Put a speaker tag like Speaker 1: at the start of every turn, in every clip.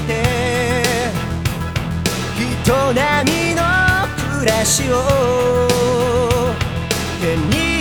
Speaker 1: けて人並みの暮らしを手に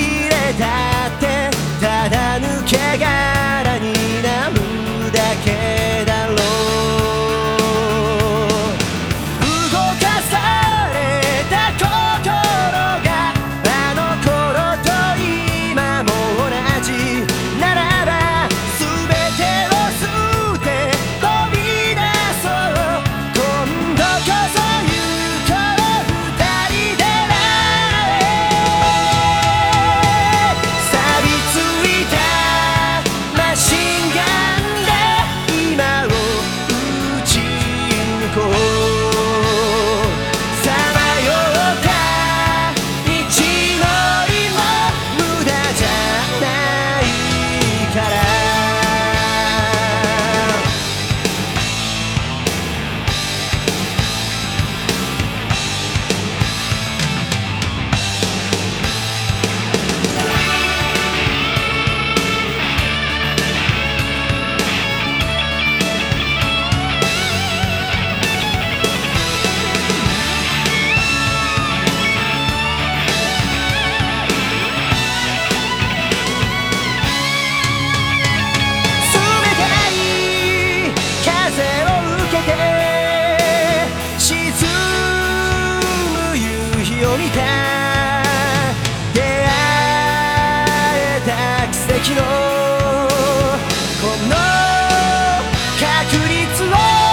Speaker 1: 出会えた奇跡のこの確率を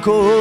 Speaker 1: cold.